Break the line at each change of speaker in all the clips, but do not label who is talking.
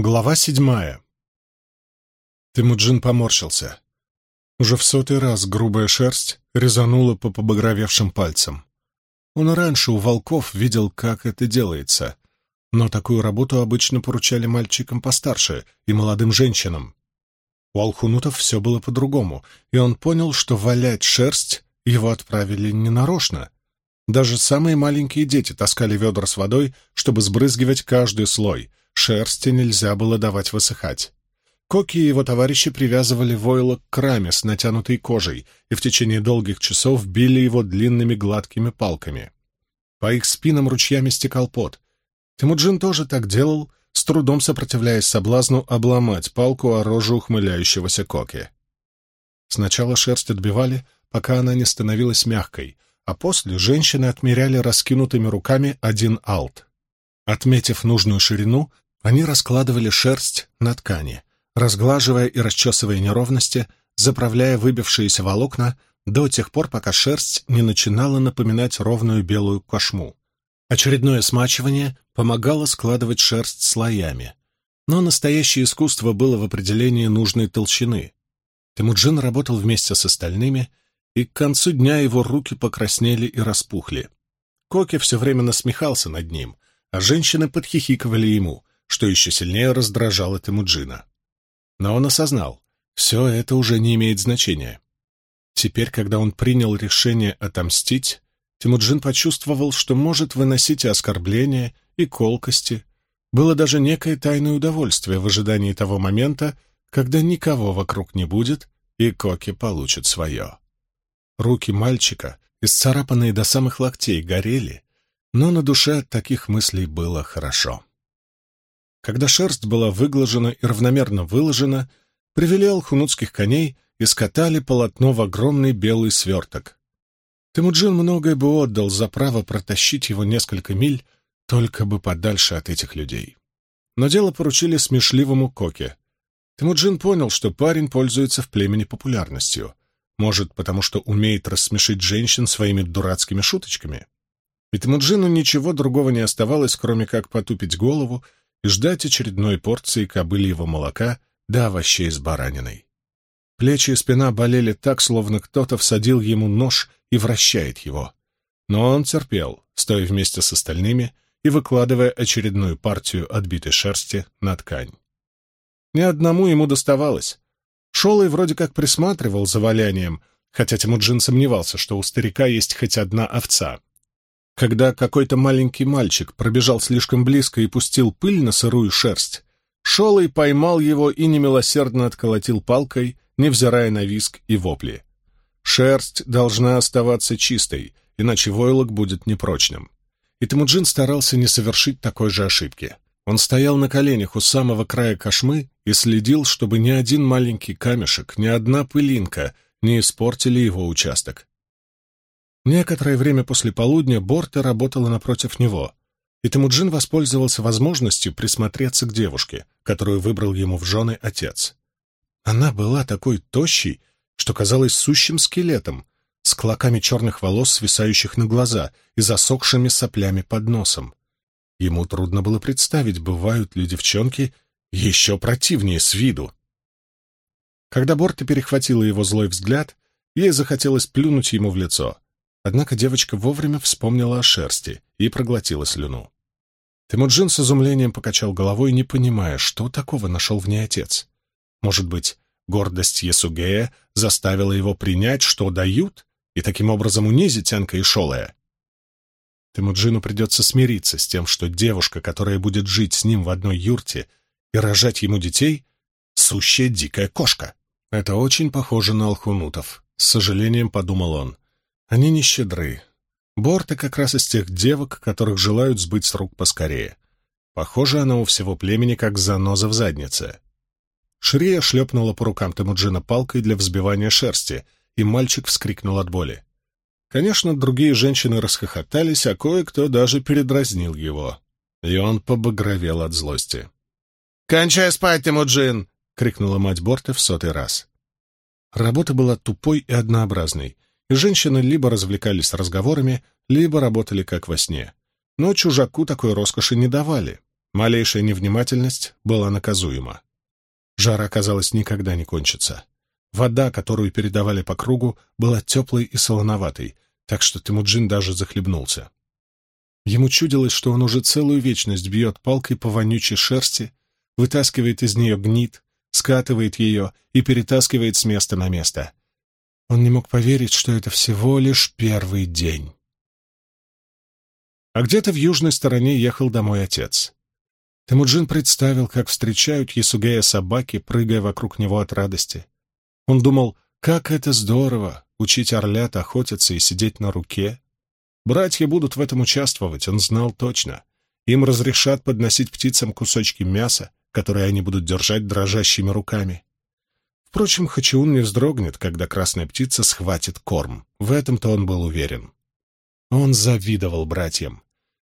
Глава седьмая. Темуджин поморщился. Уже в сотый раз грубая шерсть резанула по побагровевшим пальцам. Он раньше у волков видел, как это делается, но такую работу обычно поручали мальчикам постарше и молодым женщинам. У алхунутов все было по-другому, и он понял, что валять шерсть его отправили ненарочно. Даже самые маленькие дети таскали ведра с водой, чтобы сбрызгивать каждый слой — Шерсти нельзя было давать высыхать. Коки и его товарищи привязывали войлок к раме с натянутой кожей и в течение долгих часов били его длинными гладкими палками. По их спинам ручьями стекал пот. Тимуджин тоже так делал, с трудом сопротивляясь соблазну обломать палку о рожу ухмыляющегося Коки. Сначала шерсть отбивали, пока она не становилась мягкой, а после женщины отмеряли раскинутыми руками один алт. Отметив нужную ширину, они раскладывали шерсть на ткани, разглаживая и расчесывая неровности, заправляя выбившиеся волокна до тех пор, пока шерсть не начинала напоминать ровную белую кошму. Очередное смачивание помогало складывать шерсть слоями. Но настоящее искусство было в определении нужной толщины. Темуджин работал вместе с остальными, и к концу дня его руки покраснели и распухли. Коки все время насмехался над ним, а женщины подхихиковали ему, что еще сильнее раздражало Темуджина. Но он осознал, все это уже не имеет значения. Теперь, когда он принял решение отомстить, Темуджин почувствовал, что может выносить и оскорбления, и колкости. Было даже некое тайное удовольствие в ожидании того момента, когда никого вокруг не будет, и Коки получит свое. Руки мальчика, исцарапанные до самых локтей, горели, но на душе от таких мыслей было хорошо. Когда шерсть была выглажена и равномерно выложена, привели алхунутских коней и скатали полотно в огромный белый сверток. Темуджин многое бы отдал за право протащить его несколько миль, только бы подальше от этих людей. Но дело поручили смешливому Коке. Темуджин понял, что парень пользуется в племени популярностью. Может, потому что умеет рассмешить женщин своими дурацкими шуточками? И Темуджину ничего другого не оставалось, кроме как потупить голову и ждать очередной порции кобыльего молока да овощей с бараниной. Плечи и спина болели так, словно кто-то всадил ему нож и вращает его. Но он терпел, стоя вместе с остальными и выкладывая очередную партию отбитой шерсти на ткань. Ни одному ему доставалось. Шолой вроде как присматривал за валянием, хотя Тимуджин сомневался, что у старика есть хоть одна овца. Когда какой-то маленький мальчик пробежал слишком близко и пустил пыль на сырую шерсть, Шолой поймал его и немилосердно отколотил палкой, невзирая на виск и вопли. Шерсть должна оставаться чистой, иначе войлок будет непрочным. И Темуджин старался не совершить такой же ошибки. Он стоял на коленях у самого края кошмы и следил, чтобы ни один маленький камешек, ни одна пылинка не испортили его участок. Некоторое время после полудня Борта работала напротив него, и Темуджин воспользовался возможностью присмотреться к девушке, которую выбрал ему в жены отец. Она была такой тощей, что казалась сущим скелетом, с клоками черных волос, свисающих на глаза и засохшими соплями под носом. Ему трудно было представить, бывают ли девчонки еще противнее с виду. Когда Борта перехватила его злой взгляд, ей захотелось плюнуть ему в лицо — Однако девочка вовремя вспомнила о шерсти и проглотила слюну. Темуджин с изумлением покачал головой, не понимая, что такого нашел в ней отец. Может быть, гордость Ясугея заставила его принять, что дают, и таким образом унизить Энка и Шолая? Темуджину придется смириться с тем, что девушка, которая будет жить с ним в одной юрте и рожать ему детей, — сущая дикая кошка. Это очень похоже на алхунутов, — с сожалением подумал он. Они не щедры. Борта как раз из тех девок, которых желают сбыть с рук поскорее. Похоже, она у всего племени как заноза в заднице. Шрия шлепнула по рукам Темуджина палкой для взбивания шерсти, и мальчик вскрикнул от боли. Конечно, другие женщины расхохотались, а кое-кто даже передразнил его. И он побагровел от злости. «Кончай спать, Темуджин!» — крикнула мать Борта в сотый раз. Работа была тупой и однообразной — женщины либо развлекались разговорами, либо работали как во сне. Но чужаку такой роскоши не давали. Малейшая невнимательность была наказуема. Жара, казалось, никогда не кончится. Вода, которую передавали по кругу, была теплой и солоноватой, так что Тимуджин даже захлебнулся. Ему чудилось, что он уже целую вечность бьет палкой по вонючей шерсти, вытаскивает из нее гнит, скатывает ее и перетаскивает с места на место. Он не мог поверить, что это всего лишь первый день. А где-то в южной стороне ехал домой отец. Темуджин представил, как встречают Ясугея собаки, прыгая вокруг него от радости. Он думал, как это здорово — учить орлят охотиться и сидеть на руке. Братья будут в этом участвовать, он знал точно. Им разрешат подносить птицам кусочки мяса, которые они будут держать дрожащими руками. Впрочем, Хачиун не вздрогнет, когда красная птица схватит корм. В этом-то он был уверен. Он завидовал братьям.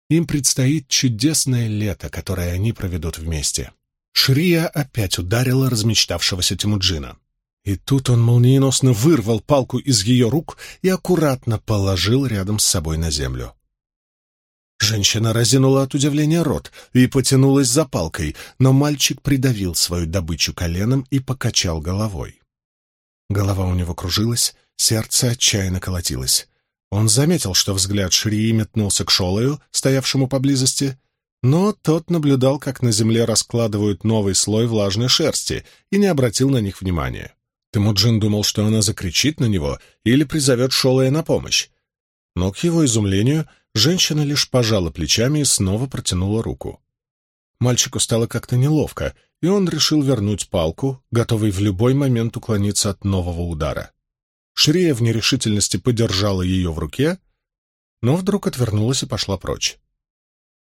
Им предстоит чудесное лето, которое они проведут вместе. Шрия опять ударила размечтавшегося Тимуджина. И тут он молниеносно вырвал палку из ее рук и аккуратно положил рядом с собой на землю. Женщина разинула от удивления рот и потянулась за палкой, но мальчик придавил свою добычу коленом и покачал головой. Голова у него кружилась, сердце отчаянно колотилось. Он заметил, что взгляд Шрии метнулся к Шолою, стоявшему поблизости, но тот наблюдал, как на земле раскладывают новый слой влажной шерсти, и не обратил на них внимания. Темуджин думал, что она закричит на него или призовет Шолая на помощь. Но, к его изумлению, женщина лишь пожала плечами и снова протянула руку. Мальчику стало как-то неловко, и он решил вернуть палку, готовый в любой момент уклониться от нового удара. Шрия в нерешительности подержала ее в руке, но вдруг отвернулась и пошла прочь.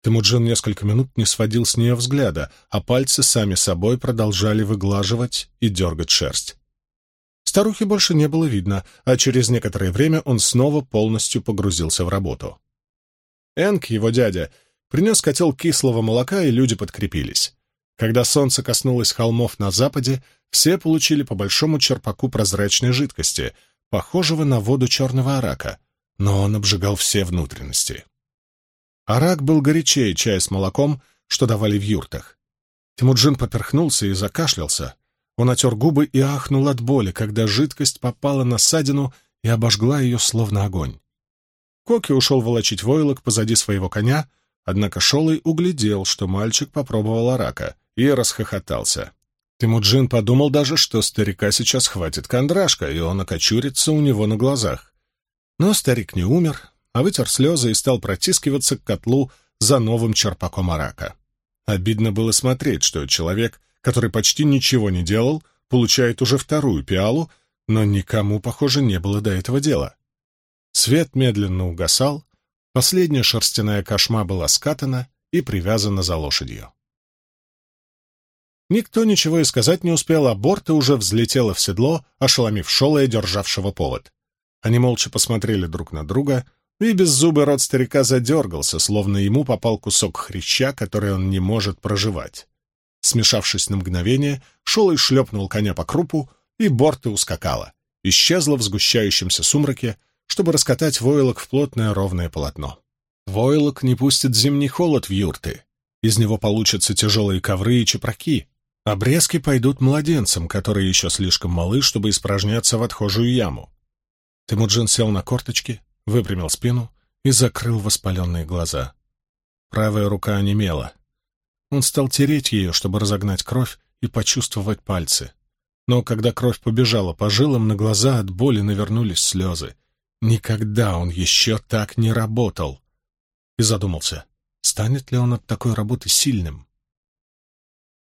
Темуджин несколько минут не сводил с нее взгляда, а пальцы сами собой продолжали выглаживать и дергать шерсть. Старухи больше не было видно, а через некоторое время он снова полностью погрузился в работу. Энк, его дядя, принес котел кислого молока, и люди подкрепились. Когда солнце коснулось холмов на западе, все получили по большому черпаку прозрачной жидкости, похожего на воду черного арака, но он обжигал все внутренности. Арак был горячее чая с молоком, что давали в юртах. Тимуджин поперхнулся и закашлялся. Он отер губы и ахнул от боли, когда жидкость попала на ссадину и обожгла ее словно огонь. Коки ушел волочить войлок позади своего коня, однако Шолой углядел, что мальчик попробовал арака, и расхохотался. Тимуджин подумал даже, что старика сейчас хватит кондрашка, и он окочурится у него на глазах. Но старик не умер, а вытер слезы и стал протискиваться к котлу за новым черпаком арака. Обидно было смотреть, что человек, который почти ничего не делал, получает уже вторую пиалу, но никому, похоже, не было до этого дела. Свет медленно угасал, последняя шерстяная кошма была скатана и привязана за лошадью. Никто ничего и сказать не успел, а Борта уже взлетела в седло, ошеломив Шолая, державшего повод. Они молча посмотрели друг на друга, и беззубый рот старика задергался, словно ему попал кусок хряща, который он не может проживать. Смешавшись на мгновение, Шолой шлепнул коня по крупу, и Борта ускакала, исчезла в сгущающемся сумраке, чтобы раскатать войлок в плотное ровное полотно. Войлок не пустит зимний холод в юрты. Из него получатся тяжелые ковры и чепраки, Обрезки пойдут младенцам, которые еще слишком малы, чтобы испражняться в отхожую яму. Темуджин сел на корточки, выпрямил спину и закрыл воспаленные глаза. Правая рука онемела. Он стал тереть ее, чтобы разогнать кровь и почувствовать пальцы. Но когда кровь побежала по жилам, на глаза от боли навернулись слезы. Никогда он еще так не работал. И задумался, станет ли он от такой работы сильным.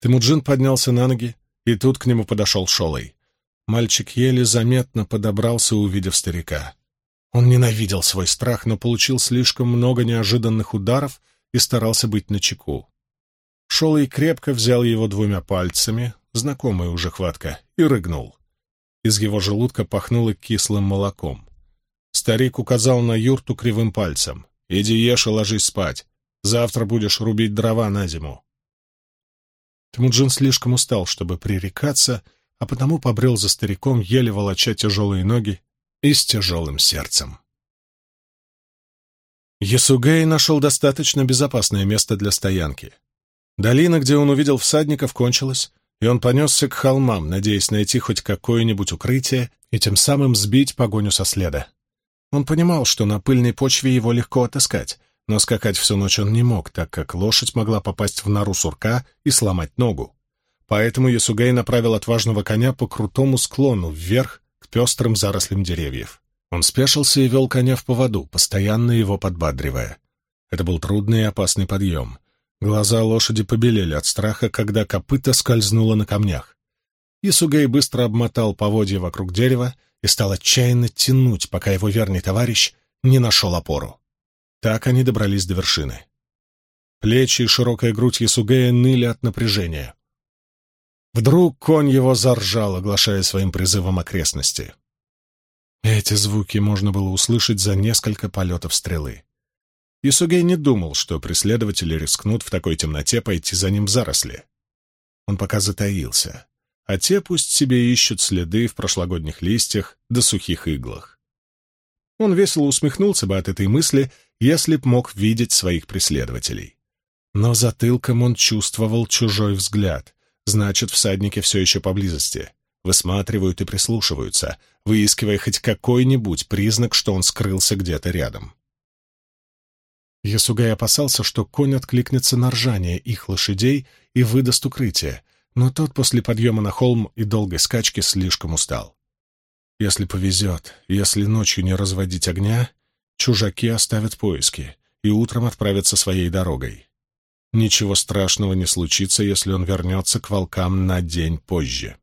Темуджин поднялся на ноги, и тут к нему подошел Шолой. Мальчик еле заметно подобрался, увидев старика. Он ненавидел свой страх, но получил слишком много неожиданных ударов и старался быть начеку. Шолой крепко взял его двумя пальцами, знакомая уже хватка, и рыгнул. Из его желудка пахнуло кислым молоком. Старик указал на юрту кривым пальцем. «Иди ешь и ложись спать. Завтра будешь рубить дрова на зиму». Темуджин слишком устал, чтобы пререкаться, а потому побрел за стариком, еле волоча тяжелые ноги и с тяжелым сердцем. Ясугей нашел достаточно безопасное место для стоянки. Долина, где он увидел всадников, кончилась, и он понесся к холмам, надеясь найти хоть какое-нибудь укрытие и тем самым сбить погоню со следа. Он понимал, что на пыльной почве его легко отыскать, но скакать всю ночь он не мог, так как лошадь могла попасть в нору сурка и сломать ногу. Поэтому Ясугей направил отважного коня по крутому склону вверх к пестрым зарослям деревьев. Он спешился и вел коня в поводу, постоянно его подбадривая. Это был трудный и опасный подъем. Глаза лошади побелели от страха, когда копыта скользнуло на камнях. Исугей быстро обмотал поводья вокруг дерева и стал отчаянно тянуть, пока его верный товарищ не нашел опору. Так они добрались до вершины. Плечи и широкая грудь Ясугея ныли от напряжения. Вдруг конь его заржал, оглашая своим призывом окрестности. Эти звуки можно было услышать за несколько полетов стрелы. Исугей не думал, что преследователи рискнут в такой темноте пойти за ним в заросли. Он пока затаился, а те пусть себе ищут следы в прошлогодних листьях да сухих иглах. Он весело усмехнулся бы от этой мысли, если б мог видеть своих преследователей. Но затылком он чувствовал чужой взгляд, значит, всадники все еще поблизости. Высматривают и прислушиваются, выискивая хоть какой-нибудь признак, что он скрылся где-то рядом. Ясугай опасался, что конь откликнется на ржание их лошадей и выдаст укрытие, но тот после подъема на холм и долгой скачки слишком устал. Если повезет, если ночью не разводить огня, чужаки оставят поиски и утром отправятся своей дорогой. Ничего страшного не случится, если он вернется к волкам на день позже.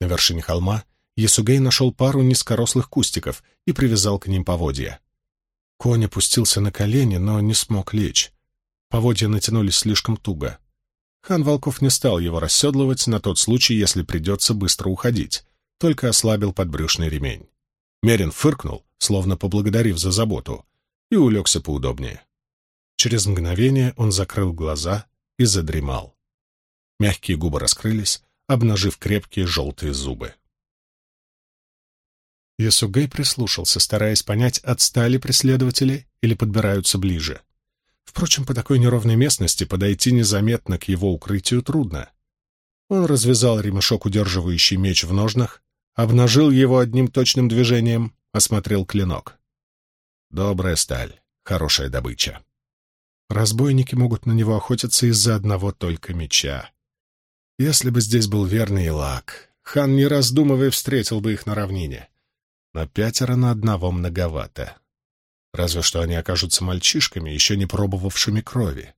На вершине холма Ясугей нашел пару низкорослых кустиков и привязал к ним поводья. Конь опустился на колени, но не смог лечь. Поводья натянулись слишком туго. Хан Волков не стал его расседлывать на тот случай, если придется быстро уходить, только ослабил подбрюшный ремень. Мерин фыркнул, словно поблагодарив за заботу, и улегся поудобнее. Через мгновение он закрыл глаза и задремал. Мягкие губы раскрылись, обнажив крепкие желтые зубы. Ясугей прислушался, стараясь понять, отстали преследователи или подбираются ближе. Впрочем, по такой неровной местности подойти незаметно к его укрытию трудно. Он развязал ремешок, удерживающий меч в ножнах, обнажил его одним точным движением, осмотрел клинок. Добрая сталь, хорошая добыча. Разбойники могут на него охотиться из-за одного только меча. Если бы здесь был верный лак, хан, не раздумывая, встретил бы их на равнине но пятеро на одного многовато. Разве что они окажутся мальчишками, еще не пробовавшими крови.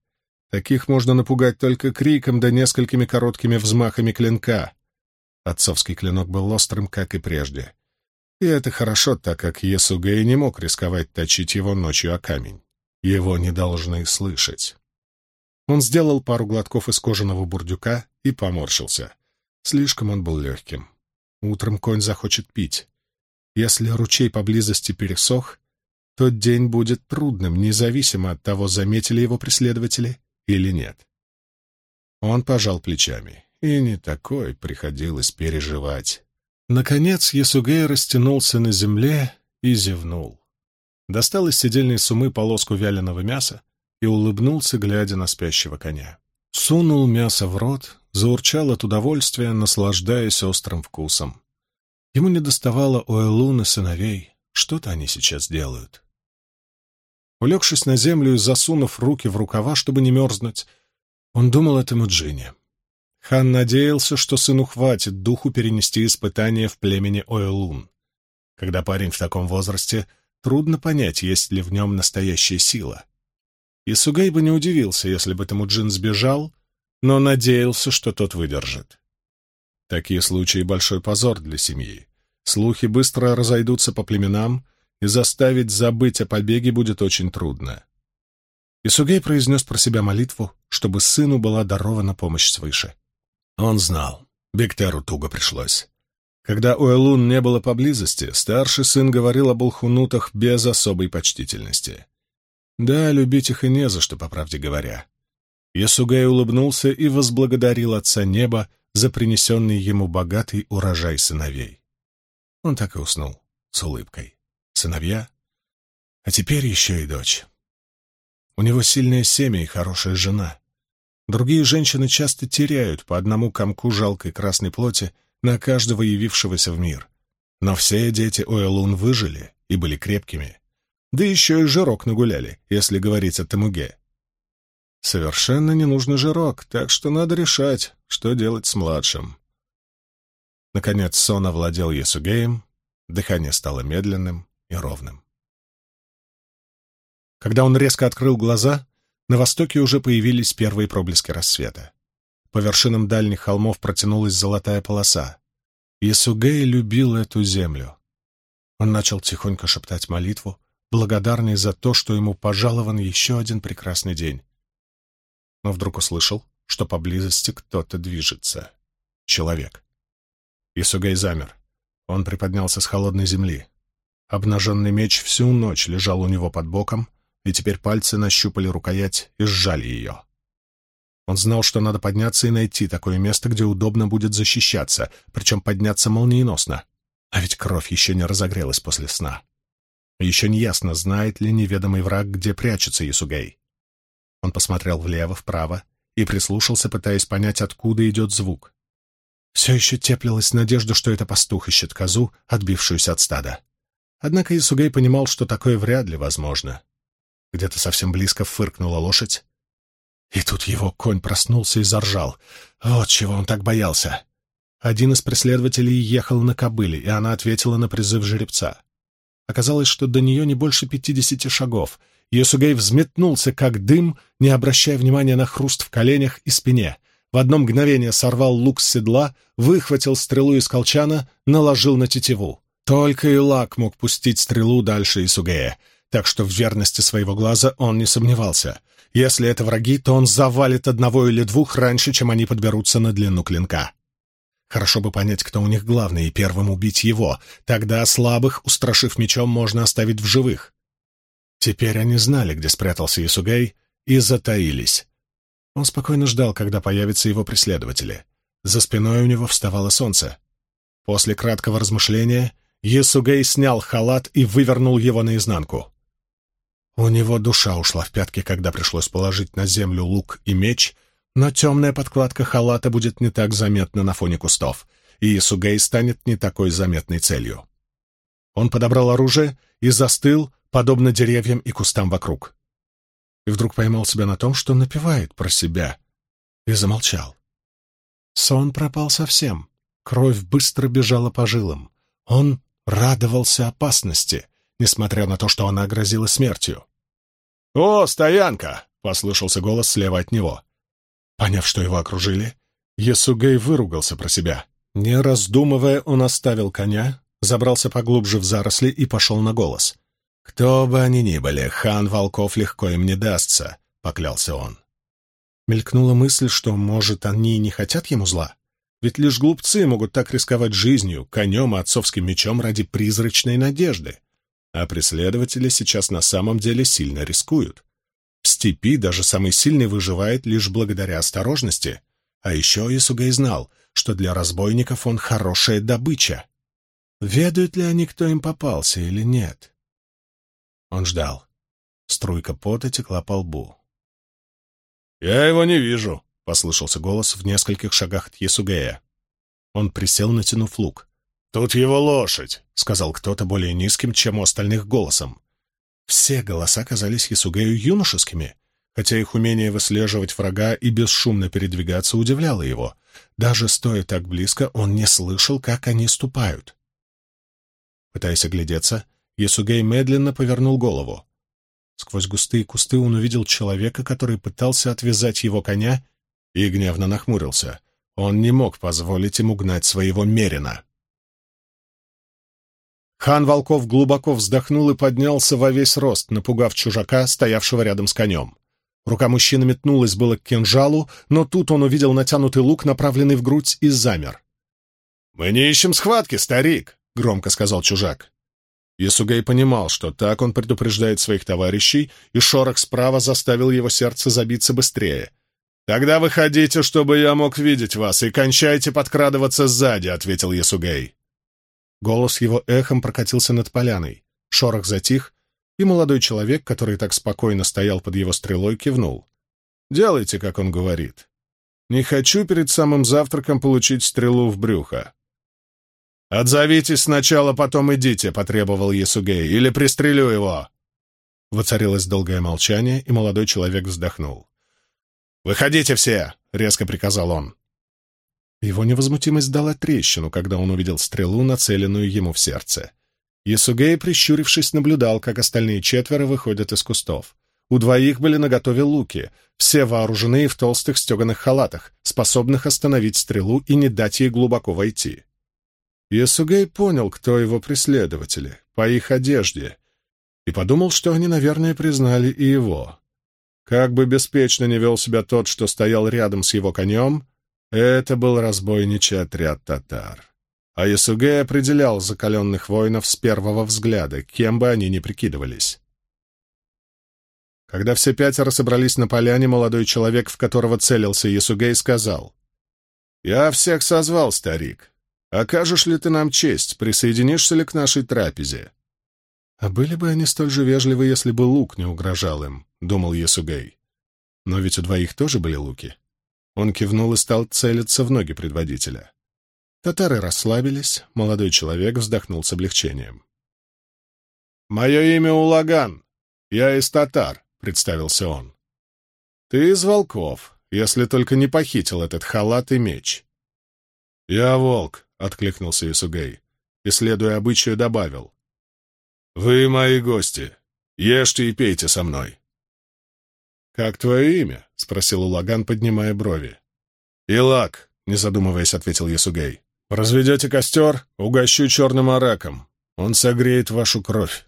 Таких можно напугать только криком да несколькими короткими взмахами клинка. Отцовский клинок был острым, как и прежде. И это хорошо, так как Есугей не мог рисковать точить его ночью о камень. Его не должны слышать. Он сделал пару глотков из кожаного бурдюка и поморщился. Слишком он был легким. Утром конь захочет пить. Если ручей поблизости пересох, тот день будет трудным, независимо от того, заметили его преследователи или нет. Он пожал плечами, и не такой приходилось переживать. Наконец Ясугей растянулся на земле и зевнул. Достал из седельной сумы полоску вяленого мяса и улыбнулся, глядя на спящего коня. Сунул мясо в рот, заурчал от удовольствия, наслаждаясь острым вкусом. Ему не доставало Оэлун и сыновей. Что-то они сейчас делают. Улегшись на землю и засунув руки в рукава, чтобы не мерзнуть, он думал о Темуджине. Хан надеялся, что сыну хватит духу перенести испытание в племени Оэлун. Когда парень в таком возрасте, трудно понять, есть ли в нем настоящая сила. И Сугай бы не удивился, если бы Темуджин сбежал, но надеялся, что тот выдержит. Такие случаи — большой позор для семьи. Слухи быстро разойдутся по племенам, и заставить забыть о побеге будет очень трудно. Исугей произнес про себя молитву, чтобы сыну была дарована помощь свыше. Он знал, Бектеру туго пришлось. Когда Уэлун не было поблизости, старший сын говорил об алхунутах без особой почтительности. Да, любить их и не за что, по правде говоря. Ясугай улыбнулся и возблагодарил отца неба за принесенный ему богатый урожай сыновей. Он так и уснул, с улыбкой. Сыновья, а теперь еще и дочь. У него сильное семя и хорошая жена. Другие женщины часто теряют по одному комку жалкой красной плоти на каждого явившегося в мир. Но все дети Оэлун выжили и были крепкими. Да еще и жирок нагуляли, если говорить о Тамуге. Совершенно не нужно жирок, так что надо решать, что делать с младшим. Наконец сон овладел Ясугеем, дыхание стало медленным и ровным. Когда он резко открыл глаза, на востоке уже появились первые проблески рассвета. По вершинам дальних холмов протянулась золотая полоса. Ясугей любил эту землю. Он начал тихонько шептать молитву, благодарный за то, что ему пожалован еще один прекрасный день. Но вдруг услышал, что поблизости кто-то движется. Человек. Исугей замер. Он приподнялся с холодной земли. Обнаженный меч всю ночь лежал у него под боком, и теперь пальцы нащупали рукоять и сжали ее. Он знал, что надо подняться и найти такое место, где удобно будет защищаться, причем подняться молниеносно. А ведь кровь еще не разогрелась после сна. Еще не ясно, знает ли неведомый враг, где прячется Исугей. Он посмотрел влево, вправо и прислушался, пытаясь понять, откуда идет звук. Все еще теплилась надежда, что это пастух ищет козу, отбившуюся от стада. Однако Исугей понимал, что такое вряд ли возможно. Где-то совсем близко фыркнула лошадь. И тут его конь проснулся и заржал. Вот чего он так боялся. Один из преследователей ехал на кобыле, и она ответила на призыв жеребца. Оказалось, что до нее не больше пятидесяти шагов. Йосугей взметнулся, как дым, не обращая внимания на хруст в коленях и спине. В одно мгновение сорвал лук с седла, выхватил стрелу из колчана, наложил на тетиву. Только Илак мог пустить стрелу дальше Исугея, так что в верности своего глаза он не сомневался. Если это враги, то он завалит одного или двух раньше, чем они подберутся на длину клинка. Хорошо бы понять, кто у них главный, и первым убить его. Тогда слабых, устрашив мечом, можно оставить в живых. Теперь они знали, где спрятался Исугей, и затаились. Он спокойно ждал, когда появятся его преследователи. За спиной у него вставало солнце. После краткого размышления Есугей снял халат и вывернул его наизнанку. У него душа ушла в пятки, когда пришлось положить на землю лук и меч — но темная подкладка халата будет не так заметна на фоне кустов, и Исугей станет не такой заметной целью. Он подобрал оружие и застыл, подобно деревьям и кустам вокруг. И вдруг поймал себя на том, что напевает про себя, и замолчал. Сон пропал совсем. Кровь быстро бежала по жилам. Он радовался опасности, несмотря на то, что она грозила смертью. «О, стоянка!» — послышался голос слева от него. Поняв, что его окружили, Есугей выругался про себя. Не раздумывая, он оставил коня, забрался поглубже в заросли и пошел на голос. «Кто бы они ни были, хан волков легко им не дастся», — поклялся он. Мелькнула мысль, что, может, они не хотят ему зла. Ведь лишь глупцы могут так рисковать жизнью, конем и отцовским мечом ради призрачной надежды. А преследователи сейчас на самом деле сильно рискуют. В степи даже самый сильный выживает лишь благодаря осторожности. А еще Исугай знал, что для разбойников он хорошая добыча. Ведают ли они, кто им попался или нет? Он ждал. Струйка пота текла по лбу. «Я его не вижу», — послышался голос в нескольких шагах от Ясугея. Он присел, натянув лук. «Тут его лошадь», — сказал кто-то более низким, чем у остальных голосом. Все голоса казались Ясугею юношескими, хотя их умение выслеживать врага и бесшумно передвигаться удивляло его. Даже стоя так близко, он не слышал, как они ступают. Пытаясь оглядеться, Ясугей медленно повернул голову. Сквозь густые кусты он увидел человека, который пытался отвязать его коня, и гневно нахмурился. Он не мог позволить ему гнать своего мерина. Хан Волков глубоко вздохнул и поднялся во весь рост, напугав чужака, стоявшего рядом с конем. Рука мужчины метнулась было к кинжалу, но тут он увидел натянутый лук, направленный в грудь, и замер. «Мы не ищем схватки, старик!» — громко сказал чужак. Ясугей понимал, что так он предупреждает своих товарищей, и шорох справа заставил его сердце забиться быстрее. «Тогда выходите, чтобы я мог видеть вас, и кончайте подкрадываться сзади», — ответил Ясугей. Голос его эхом прокатился над поляной. Шорох затих, и молодой человек, который так спокойно стоял под его стрелой, кивнул. «Делайте, как он говорит. Не хочу перед самым завтраком получить стрелу в брюхо». «Отзовитесь сначала, потом идите», — потребовал Ясугей, — «или пристрелю его». Воцарилось долгое молчание, и молодой человек вздохнул. «Выходите все!» — резко приказал он. Его невозмутимость дала трещину, когда он увидел стрелу, нацеленную ему в сердце. Ясугей, прищурившись, наблюдал, как остальные четверо выходят из кустов. У двоих были наготове луки, все вооружены в толстых стеганых халатах, способных остановить стрелу и не дать ей глубоко войти. Ясугей понял, кто его преследователи, по их одежде, и подумал, что они, наверное, признали и его. Как бы беспечно не вел себя тот, что стоял рядом с его конем, это был разбойничий отряд татар. А Ясугей определял закаленных воинов с первого взгляда, кем бы они ни прикидывались. Когда все пятеро собрались на поляне, молодой человек, в которого целился Ясугей, сказал, «Я всех созвал, старик. Окажешь ли ты нам честь, присоединишься ли к нашей трапезе?» «А были бы они столь же вежливы, если бы лук не угрожал им», — думал Ясугей. «Но ведь у двоих тоже были луки». Он кивнул и стал целиться в ноги предводителя. Татары расслабились, молодой человек вздохнул с облегчением. «Мое имя Улаган. Я из татар», — представился он. «Ты из волков, если только не похитил этот халат и меч». «Я волк», — откликнулся Исугей, и, следуя обычаю, добавил. «Вы мои гости. Ешьте и пейте со мной». «Как твое имя?» — спросил Улаган, поднимая брови. «Илак», — не задумываясь, ответил Ясугей. Разведете костер, угощу черным араком. Он согреет вашу кровь.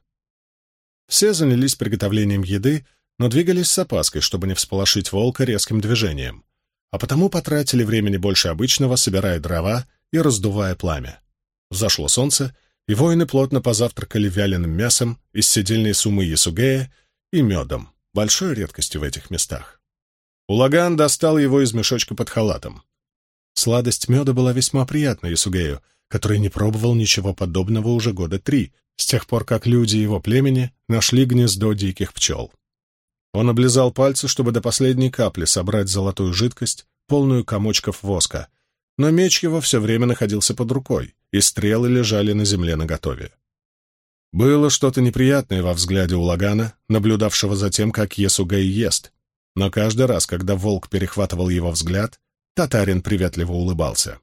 Все занялись приготовлением еды, но двигались с опаской, чтобы не всполошить волка резким движением, а потому потратили времени больше обычного, собирая дрова и раздувая пламя. Зашло солнце, и воины плотно позавтракали вяленым мясом из седельной суммы Ясугея и медом, большой редкостью в этих местах. Улаган достал его из мешочка под халатом. Сладость меда была весьма приятна Исугею, который не пробовал ничего подобного уже года три, с тех пор, как люди его племени нашли гнездо диких пчел. Он облизал пальцы, чтобы до последней капли собрать золотую жидкость, полную комочков воска, но меч его все время находился под рукой, и стрелы лежали на земле наготове. Было что-то неприятное во взгляде у Лагана, наблюдавшего за тем, как Есугей ест, но каждый раз, когда волк перехватывал его взгляд, Татарин приветливо улыбался.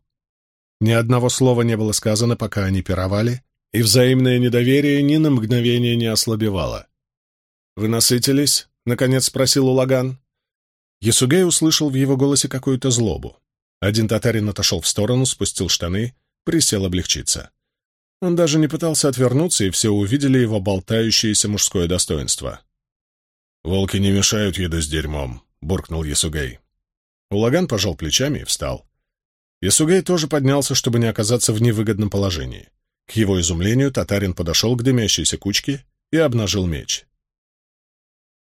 Ни одного слова не было сказано, пока они пировали, и взаимное недоверие ни на мгновение не ослабевало. «Вы насытились?» — наконец спросил Улаган. Ясугей услышал в его голосе какую-то злобу. Один татарин отошел в сторону, спустил штаны, присел облегчиться. Он даже не пытался отвернуться, и все увидели его болтающееся мужское достоинство. «Волки не мешают еду с дерьмом», — буркнул Ясугей. Улаган пожал плечами и встал. Ясугей тоже поднялся, чтобы не оказаться в невыгодном положении. К его изумлению татарин подошел к дымящейся кучке и обнажил меч.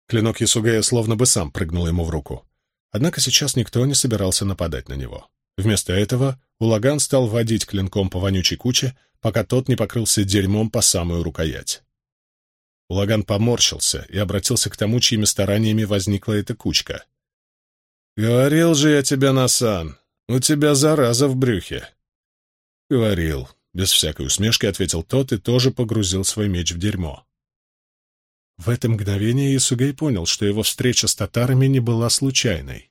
Клинок Ясугея словно бы сам прыгнул ему в руку. Однако сейчас никто не собирался нападать на него. Вместо этого Улаган стал водить клинком по вонючей куче, пока тот не покрылся дерьмом по самую рукоять. Улаган поморщился и обратился к тому, чьими стараниями возникла эта кучка — «Говорил же я тебе, Насан, у тебя зараза в брюхе». «Говорил», — без всякой усмешки ответил тот и тоже погрузил свой меч в дерьмо. В это мгновение Исугей понял, что его встреча с татарами не была случайной.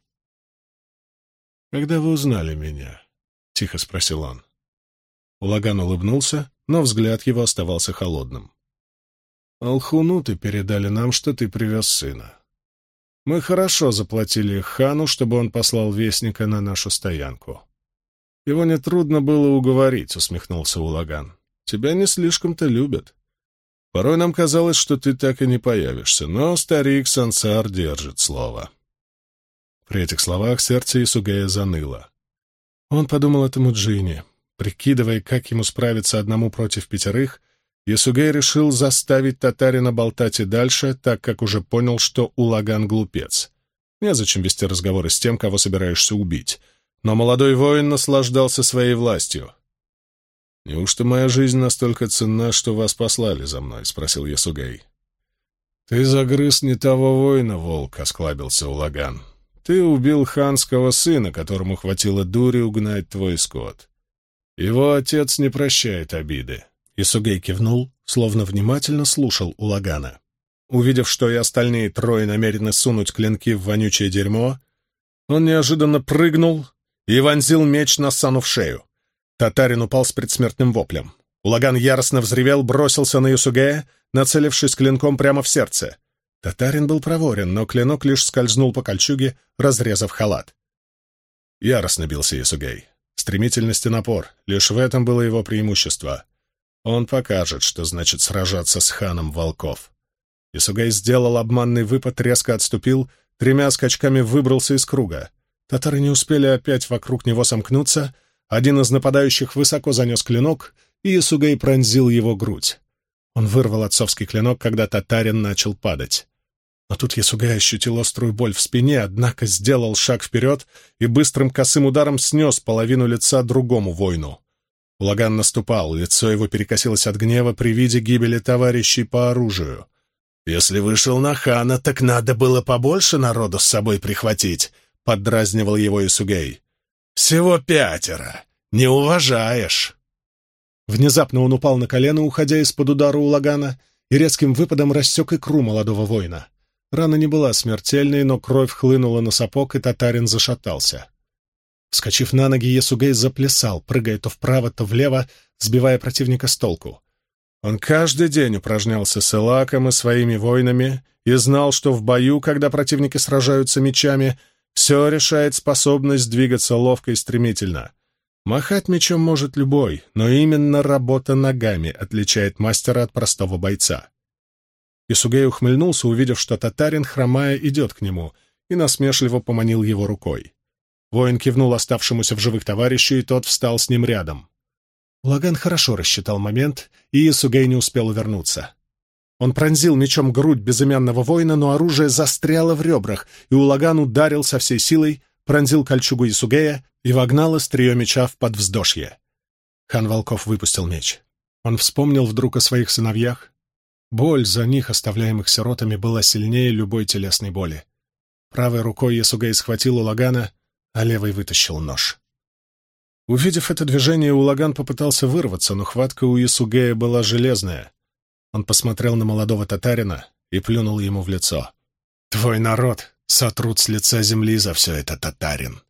«Когда вы узнали меня?» — тихо спросил он. Улаган улыбнулся, но взгляд его оставался холодным. «Алхунуты передали нам, что ты привез сына. Мы хорошо заплатили хану, чтобы он послал вестника на нашу стоянку. Его нетрудно было уговорить, — усмехнулся Улаган. Тебя не слишком-то любят. Порой нам казалось, что ты так и не появишься, но старик Сансар держит слово. При этих словах сердце Исугея заныло. Он подумал этому Джинни, прикидывая, как ему справиться одному против пятерых, Ясугей решил заставить татарина болтать и дальше, так как уже понял, что Улаган глупец. Незачем вести разговоры с тем, кого собираешься убить. Но молодой воин наслаждался своей властью. «Неужто моя жизнь настолько ценна, что вас послали за мной?» — спросил Ясугей. «Ты загрыз не того воина, волк», — осклабился Улаган. «Ты убил ханского сына, которому хватило дури угнать твой скот. Его отец не прощает обиды». Исугей кивнул, словно внимательно слушал Улагана. Увидев, что и остальные трое намерены сунуть клинки в вонючее дерьмо, он неожиданно прыгнул и вонзил меч на Сану в шею. Татарин упал с предсмертным воплем. Улаган яростно взревел, бросился на Юсугея, нацелившись клинком прямо в сердце. Татарин был проворен, но клинок лишь скользнул по кольчуге, разрезав халат. Яростно бился Ясугей. Стремительность и напор — лишь в этом было его преимущество. Он покажет, что значит сражаться с ханом волков. Исугей сделал обманный выпад, резко отступил, тремя скачками выбрался из круга. Татары не успели опять вокруг него сомкнуться, один из нападающих высоко занес клинок, и Исугей пронзил его грудь. Он вырвал отцовский клинок, когда татарин начал падать. Но тут Ясугай ощутил острую боль в спине, однако сделал шаг вперед и быстрым косым ударом снес половину лица другому воину. Улаган наступал, лицо его перекосилось от гнева при виде гибели товарищей по оружию. «Если вышел на хана, так надо было побольше народу с собой прихватить», — поддразнивал его Исугей. «Всего пятеро. Не уважаешь». Внезапно он упал на колено, уходя из-под удара Улагана, и резким выпадом рассек икру молодого воина. Рана не была смертельной, но кровь хлынула на сапог, и татарин зашатался. Вскочив на ноги, Есугей заплясал, прыгая то вправо, то влево, сбивая противника с толку. Он каждый день упражнялся с Элаком и своими воинами и знал, что в бою, когда противники сражаются мечами, все решает способность двигаться ловко и стремительно. Махать мечом может любой, но именно работа ногами отличает мастера от простого бойца. Исугей ухмыльнулся, увидев, что татарин, хромая, идет к нему, и насмешливо поманил его рукой. Воин кивнул оставшемуся в живых товарищу, и тот встал с ним рядом. Лаган хорошо рассчитал момент, и Исугей не успел увернуться. Он пронзил мечом грудь безымянного воина, но оружие застряло в ребрах, и Улаган ударил со всей силой, пронзил кольчугу Исугея и вогнал острие меча в подвздошье. Хан Волков выпустил меч. Он вспомнил вдруг о своих сыновьях. Боль за них, оставляемых сиротами, была сильнее любой телесной боли. Правой рукой Ясугей схватил Улагана, а левой вытащил нож. Увидев это движение, Улаган попытался вырваться, но хватка у Ясугея была железная. Он посмотрел на молодого татарина и плюнул ему в лицо. «Твой народ сотрут с лица земли за все это, татарин.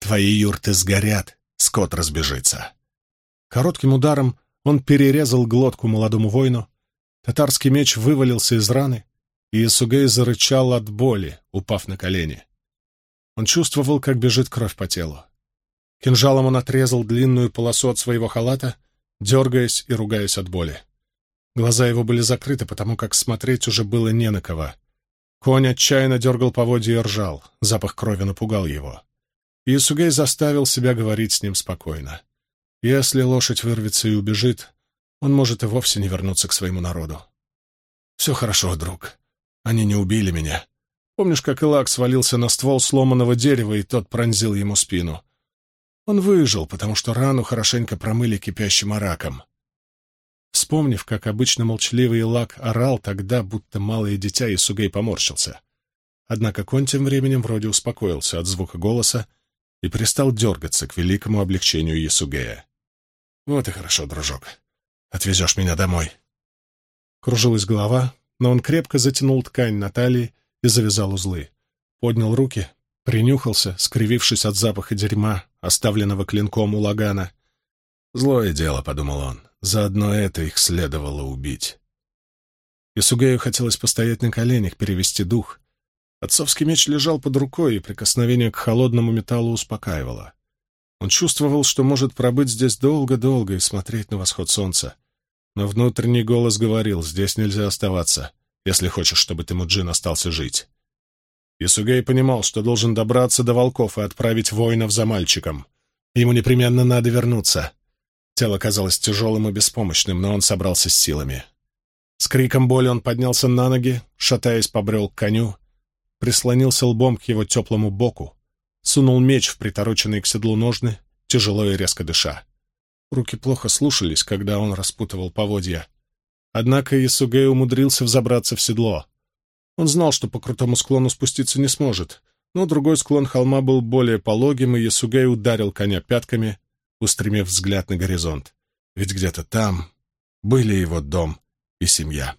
Твои юрты сгорят, скот разбежится. Коротким ударом он перерезал глотку молодому воину. Татарский меч вывалился из раны, и Исугей зарычал от боли, упав на колени. Он чувствовал, как бежит кровь по телу. Кинжалом он отрезал длинную полосу от своего халата, дергаясь и ругаясь от боли. Глаза его были закрыты, потому как смотреть уже было не на кого. Конь отчаянно дергал поводья и ржал, запах крови напугал его. Исугей заставил себя говорить с ним спокойно. Если лошадь вырвется и убежит, он может и вовсе не вернуться к своему народу. «Все хорошо, друг. Они не убили меня. Помнишь, как Илак свалился на ствол сломанного дерева, и тот пронзил ему спину? Он выжил, потому что рану хорошенько промыли кипящим араком. Вспомнив, как обычно молчаливый Илак орал тогда, будто малое дитя, и Сугей поморщился. Однако конь тем временем вроде успокоился от звука голоса и перестал дергаться к великому облегчению Ясугея. «Вот и хорошо, дружок. Отвезешь меня домой». Кружилась голова, но он крепко затянул ткань на талии и завязал узлы. Поднял руки, принюхался, скривившись от запаха дерьма, оставленного клинком у лагана. «Злое дело», — подумал он, — «заодно это их следовало убить». Исугею хотелось постоять на коленях, перевести дух, Отцовский меч лежал под рукой, и прикосновение к холодному металлу успокаивало. Он чувствовал, что может пробыть здесь долго-долго и смотреть на восход солнца. Но внутренний голос говорил, здесь нельзя оставаться, если хочешь, чтобы Тимуджин остался жить. Исугей понимал, что должен добраться до волков и отправить воинов за мальчиком. Ему непременно надо вернуться. Тело казалось тяжелым и беспомощным, но он собрался с силами. С криком боли он поднялся на ноги, шатаясь, побрел к коню прислонился лбом к его теплому боку, сунул меч в притороченные к седлу ножны, тяжело и резко дыша. Руки плохо слушались, когда он распутывал поводья. Однако Исугей умудрился взобраться в седло. Он знал, что по крутому склону спуститься не сможет, но другой склон холма был более пологим, и Ясугей ударил коня пятками, устремив взгляд на горизонт. Ведь где-то там были его дом и семья.